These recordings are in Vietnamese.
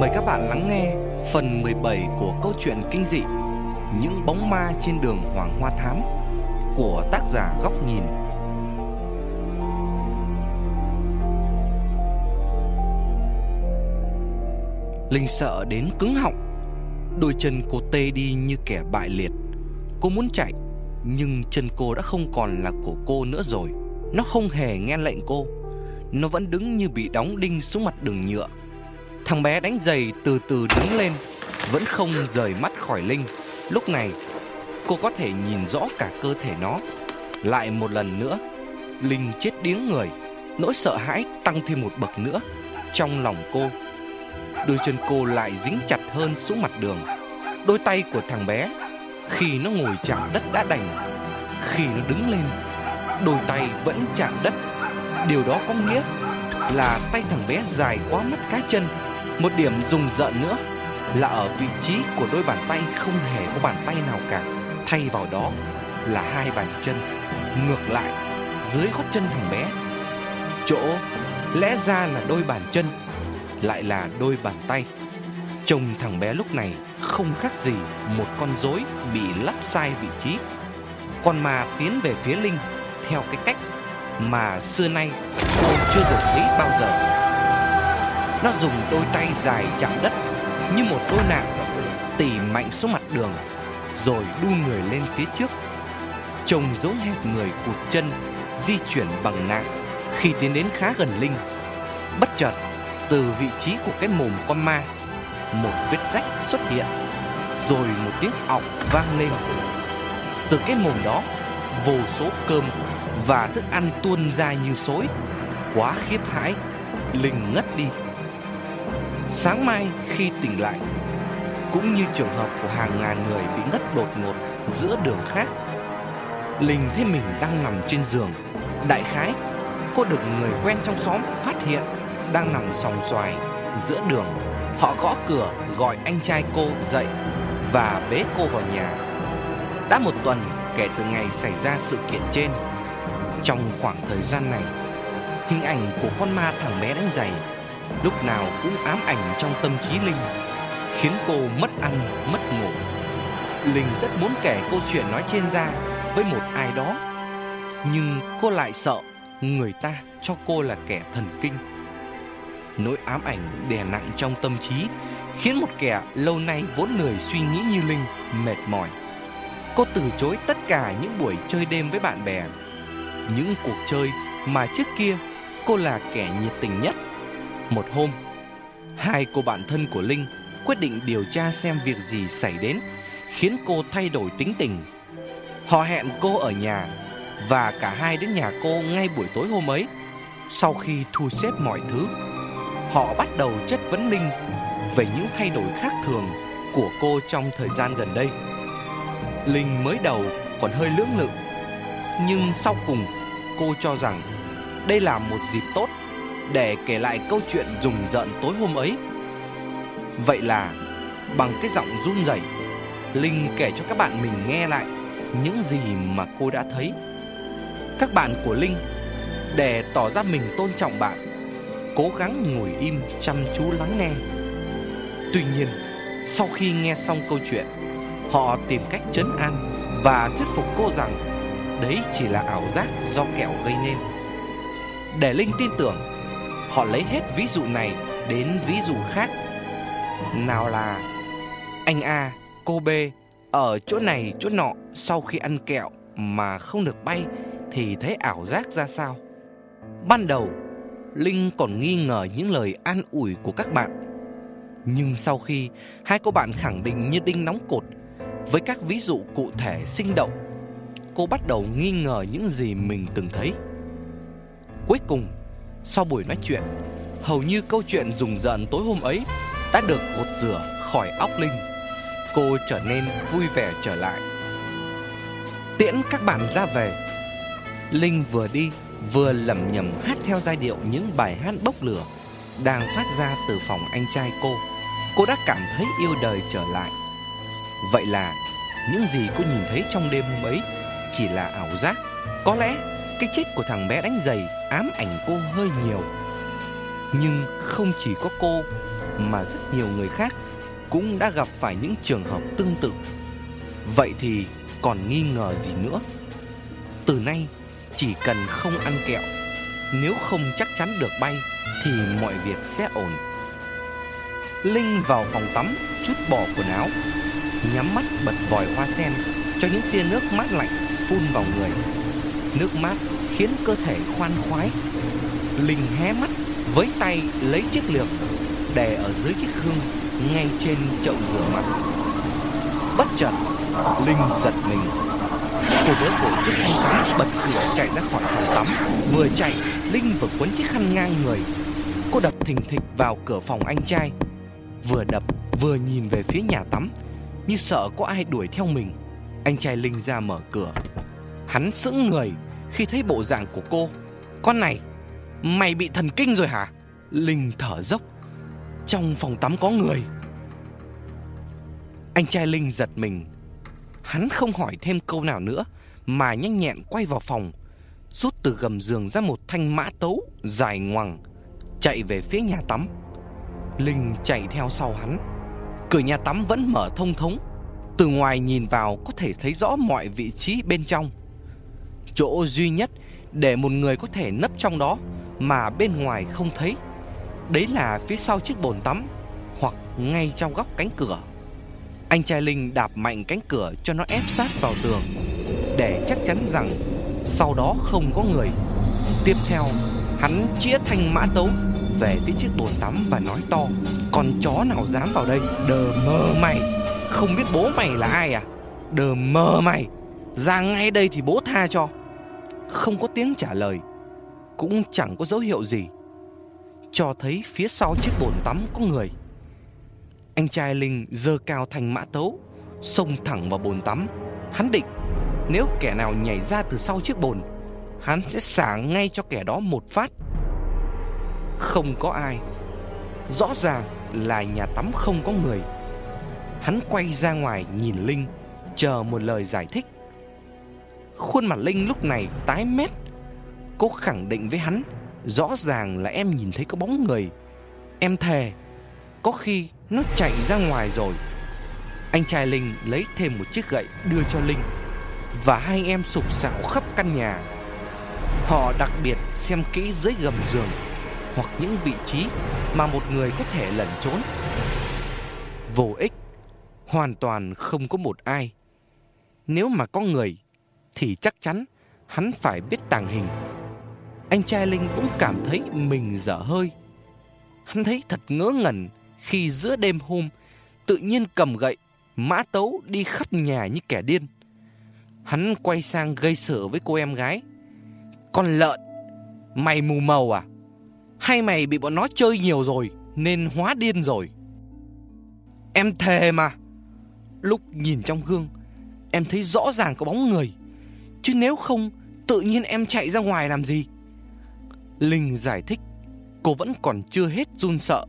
Mời các bạn lắng nghe phần 17 của câu chuyện kinh dị Những bóng ma trên đường Hoàng Hoa Thám của tác giả Góc Nhìn. Linh sợ đến cứng họng, Đôi chân cô tê đi như kẻ bại liệt. Cô muốn chạy, Nhưng chân cô đã không còn là của cô nữa rồi. Nó không hề nghe lệnh cô. Nó vẫn đứng như bị đóng đinh xuống mặt đường nhựa. Thằng bé đánh giày từ từ đứng lên, Vẫn không rời mắt khỏi Linh. Lúc này, cô có thể nhìn rõ cả cơ thể nó. Lại một lần nữa, Linh chết điếng người. Nỗi sợ hãi tăng thêm một bậc nữa Trong lòng cô. Đôi chân cô lại dính chặt hơn xuống mặt đường. Đôi tay của thằng bé, Khi nó ngồi chạm đất đã đành. Khi nó đứng lên, Đôi tay vẫn chạm đất. Điều đó có nghĩa là tay thằng bé dài quá mắt cá chân một điểm rùng rợn nữa là ở vị trí của đôi bàn tay không hề có bàn tay nào cả. Thay vào đó là hai bàn chân ngược lại, dưới gót chân thằng bé. Chỗ lẽ ra là đôi bàn chân, lại là đôi bàn tay. Trông thằng bé lúc này không khác gì một con rối bị lắp sai vị trí. Con ma tiến về phía Linh theo cái cách mà xưa nay cô chưa được thấy bao giờ. Nó dùng đôi tay dài chạm đất, Như một đôi nạng Tỉ mạnh xuống mặt đường, Rồi đu người lên phía trước. Trông giống hẹp người cụt chân, Di chuyển bằng nạng. Khi tiến đến khá gần Linh, Bất chợt, Từ vị trí của cái mồm con ma, Một vết rách xuất hiện, Rồi một tiếng ọc vang lên. Từ cái mồm đó, Vô số cơm Và thức ăn tuôn ra như xối. Quá khiếp hãi, Linh ngất đi. Sáng mai khi tỉnh lại, Cũng như trường hợp của hàng ngàn người bị ngất đột ngột giữa đường khác, Linh thấy mình đang nằm trên giường. Đại khái, Cô được người quen trong xóm phát hiện Đang nằm sòng xoài giữa đường. Họ gõ cửa, gọi anh trai cô dậy Và bế cô vào nhà. Đã một tuần kể từ ngày xảy ra sự kiện trên. Trong khoảng thời gian này, Hình ảnh của con ma thằng bé đánh giày lúc nào cũng ám ảnh trong tâm trí Linh, khiến cô mất ăn, mất ngủ. Linh rất muốn kể câu chuyện nói trên ra với một ai đó, nhưng cô lại sợ người ta cho cô là kẻ thần kinh. Nỗi ám ảnh đè nặng trong tâm trí khiến một kẻ lâu nay vốn lười suy nghĩ như Linh mệt mỏi. Cô từ chối tất cả những buổi chơi đêm với bạn bè, những cuộc chơi mà trước kia cô là kẻ nhiệt tình nhất một hôm, hai cô bạn thân của Linh quyết định điều tra xem việc gì xảy đến khiến cô thay đổi tính tình. Họ hẹn cô ở nhà và cả hai đến nhà cô ngay buổi tối hôm ấy. Sau khi thu xếp mọi thứ, họ bắt đầu chất vấn Linh về những thay đổi khác thường của cô trong thời gian gần đây. Linh mới đầu còn hơi lưỡng lự, nhưng sau cùng cô cho rằng đây là một dịp tốt để kể lại câu chuyện rùng rợn tối hôm ấy. Vậy là bằng cái giọng run rẩy, Linh kể cho các bạn mình nghe lại những gì mà cô đã thấy. Các bạn của Linh để tỏ ra mình tôn trọng bạn, cố gắng ngồi im chăm chú lắng nghe. Tuy nhiên, sau khi nghe xong câu chuyện, họ tìm cách trấn an và thuyết phục cô rằng đấy chỉ là ảo giác do kẹo gây nên. Để Linh tin tưởng Họ lấy hết ví dụ này đến ví dụ khác. Nào là Anh A, cô B Ở chỗ này chỗ nọ Sau khi ăn kẹo mà không được bay Thì thấy ảo giác ra sao? Ban đầu Linh còn nghi ngờ những lời an ủi của các bạn. Nhưng sau khi Hai cô bạn khẳng định như đinh nóng cột Với các ví dụ cụ thể sinh động Cô bắt đầu nghi ngờ những gì mình từng thấy. Cuối cùng sau buổi nói chuyện, hầu như câu chuyện rùng rợn tối hôm ấy đã được gột rửa khỏi óc Linh. Cô trở nên vui vẻ trở lại. Tiễn các bạn ra về, Linh vừa đi vừa lẩm nhẩm hát theo giai điệu những bài hát bốc lửa đang phát ra từ phòng anh trai cô. Cô đã cảm thấy yêu đời trở lại. Vậy là những gì cô nhìn thấy trong đêm hôm ấy chỉ là ảo giác. Có lẽ cái chết của thằng bé đánh giày ám ảnh cô hơi nhiều Nhưng không chỉ có cô mà rất nhiều người khác cũng đã gặp phải những trường hợp tương tự. Vậy thì còn nghi ngờ gì nữa? Từ nay chỉ cần không ăn kẹo, nếu không chắc chắn được bay thì mọi việc sẽ ổn. Linh vào phòng tắm, chút bỏ quần áo, nhắm mắt bật vòi hoa sen cho những tia nước mát lạnh phun vào người. Nước mát khiến cơ thể khoan khoái. Linh hé mắt với tay lấy chiếc lược để ở dưới chiếc hương ngay trên chậu rửa mặt. Bất chợt, Linh giật mình. Cô đỡ cổ chiếc khăn tắm bật cửa chạy ra khỏi phòng tắm. Vừa chạy, Linh vừa quấn chiếc khăn ngang người. Cô đập thình thịch vào cửa phòng anh trai. Vừa đập, vừa nhìn về phía nhà tắm, như sợ có ai đuổi theo mình. Anh trai Linh ra mở cửa. Hắn sững người khi thấy bộ dạng của cô. Con này, mày bị thần kinh rồi hả? Linh thở dốc. Trong phòng tắm có người. Anh trai Linh giật mình. Hắn không hỏi thêm câu nào nữa mà nhanh nhẹn quay vào phòng, rút từ gầm giường ra một thanh mã tấu dài ngoằng, chạy về phía nhà tắm. Linh chạy theo sau hắn. Cửa nhà tắm vẫn mở thông thống. Từ ngoài nhìn vào có thể thấy rõ mọi vị trí bên trong. Chỗ duy nhất để một người có thể nấp trong đó mà bên ngoài không thấy. Đấy là phía sau chiếc bồn tắm hoặc ngay trong góc cánh cửa. Anh trai Linh đạp mạnh cánh cửa cho nó ép sát vào tường để chắc chắn rằng sau đó không có người. Tiếp theo, hắn chĩa thanh mã tấu về phía chiếc bồn tắm và nói to Con chó nào dám vào đây Đờ mơ mày Không biết bố mày là ai à Đờ mơ mày Ra ngay đây thì bố tha cho không có tiếng trả lời, Cũng chẳng có dấu hiệu gì, Cho thấy phía sau chiếc bồn tắm có người. Anh trai Linh dơ cao thành mã tấu, Xông thẳng vào bồn tắm. Hắn định, Nếu kẻ nào nhảy ra từ sau chiếc bồn, Hắn sẽ xả ngay cho kẻ đó một phát. Không có ai. Rõ ràng là nhà tắm không có người. Hắn quay ra ngoài nhìn Linh, Chờ một lời giải thích. Khuôn mặt Linh lúc này tái mét Cô khẳng định với hắn Rõ ràng là em nhìn thấy có bóng người Em thề Có khi nó chạy ra ngoài rồi Anh trai Linh lấy thêm một chiếc gậy đưa cho Linh Và hai em sục sạo khắp căn nhà Họ đặc biệt xem kỹ dưới gầm giường hoặc những vị trí mà một người có thể lẩn trốn. Vô ích, hoàn toàn không có một ai. Nếu mà có người thì chắc chắn hắn phải biết tàng hình. Anh trai Linh cũng cảm thấy mình dở hơi. Hắn thấy thật ngớ ngẩn khi giữa đêm hôm tự nhiên cầm gậy, mã tấu đi khắp nhà như kẻ điên. Hắn quay sang gây sự với cô em gái. Con lợn, mày mù màu à? Hay mày bị bọn nó chơi nhiều rồi Nên hóa điên rồi Em thề mà Lúc nhìn trong gương Em thấy rõ ràng có bóng người Chứ nếu không Tự nhiên em chạy ra ngoài làm gì Linh giải thích Cô vẫn còn chưa hết run sợ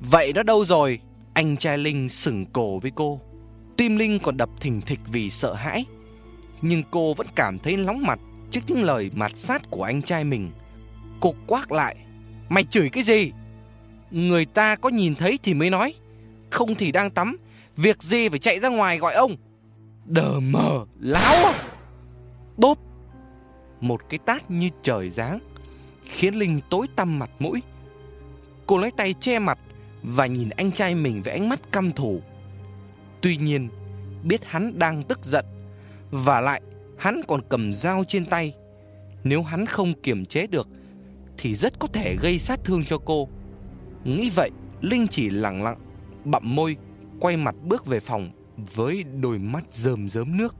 Vậy đó đâu rồi Anh trai Linh sửng cổ với cô Tim Linh còn đập thình thịch vì sợ hãi Nhưng cô vẫn cảm thấy nóng mặt Trước những lời mặt sát của anh trai mình Cô quát lại Mày chửi cái gì? Người ta có nhìn thấy thì mới nói. Không thì đang tắm. Việc gì phải chạy ra ngoài gọi ông? Đờ mờ, láo à? Bốp. Một cái tát như trời giáng. Khiến Linh tối tăm mặt mũi. Cô lấy tay che mặt và nhìn anh trai mình với ánh mắt căm thù. Tuy nhiên, biết hắn đang tức giận. Và lại, hắn còn cầm dao trên tay. Nếu hắn không kiềm chế được thì rất có thể gây sát thương cho cô. Nghĩ vậy, Linh chỉ lặng lặng, bặm môi, quay mặt bước về phòng với đôi mắt rơm rớm nước.